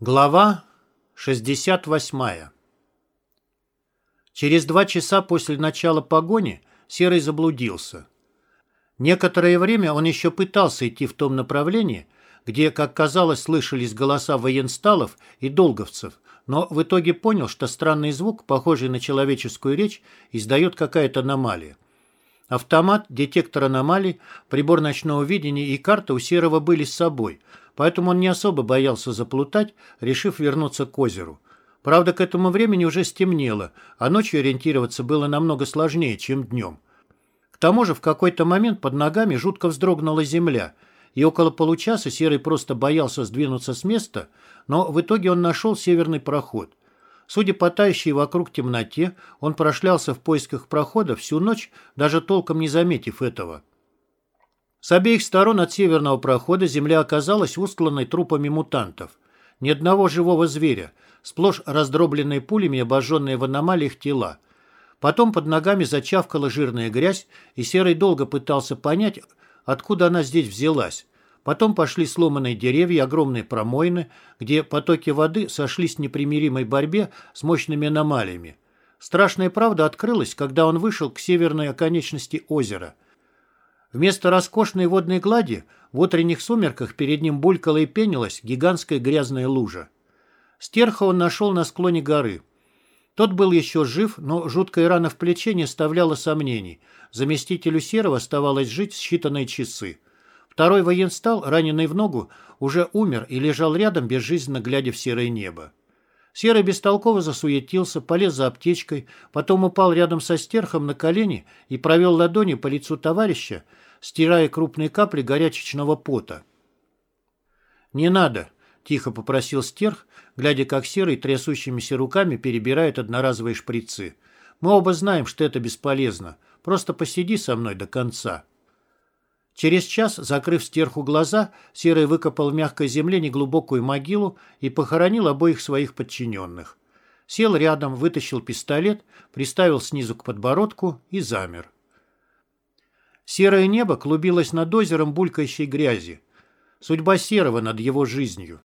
Глава 68 Через два часа после начала погони Серый заблудился. Некоторое время он еще пытался идти в том направлении, где, как казалось, слышались голоса военсталов и долговцев, но в итоге понял, что странный звук, похожий на человеческую речь, издает какая-то аномалия. Автомат, детектор аномалий, прибор ночного видения и карта у Серого были с собой – поэтому он не особо боялся заплутать, решив вернуться к озеру. Правда, к этому времени уже стемнело, а ночью ориентироваться было намного сложнее, чем днем. К тому же в какой-то момент под ногами жутко вздрогнула земля, и около получаса Серый просто боялся сдвинуться с места, но в итоге он нашел северный проход. Судя по тающей вокруг темноте, он прошлялся в поисках прохода всю ночь, даже толком не заметив этого. С обеих сторон от северного прохода земля оказалась устланной трупами мутантов. Ни одного живого зверя, сплошь раздробленные пулями обожженные в аномалиях тела. Потом под ногами зачавкала жирная грязь, и Серый долго пытался понять, откуда она здесь взялась. Потом пошли сломанные деревья, огромные промоины, где потоки воды сошлись в непримиримой борьбе с мощными аномалиями. Страшная правда открылась, когда он вышел к северной оконечности озера – Вместо роскошной водной глади в утренних сумерках перед ним булькала и пенилась гигантская грязная лужа. Стерха он нашел на склоне горы. Тот был еще жив, но жуткая рана в плече не оставляла сомнений. Заместителю Серого оставалось жить считанные часы. Второй военстал, раненый в ногу, уже умер и лежал рядом, безжизненно глядя в серое небо. Серый бестолково засуетился, полез за аптечкой, потом упал рядом со стерхом на колени и провел ладони по лицу товарища, стирая крупные капли горячечного пота. «Не надо», — тихо попросил стерх, глядя, как Серый трясущимися руками перебирает одноразовые шприцы. «Мы оба знаем, что это бесполезно. Просто посиди со мной до конца». Через час, закрыв стерху глаза, Серый выкопал в мягкой земле неглубокую могилу и похоронил обоих своих подчиненных. Сел рядом, вытащил пистолет, приставил снизу к подбородку и замер. Серое небо клубилось над озером булькающей грязи. Судьба Серого над его жизнью.